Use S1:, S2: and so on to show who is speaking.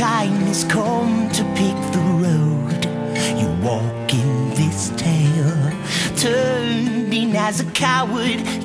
S1: time has come to pick the road. You walk in this tale, turned in as a coward.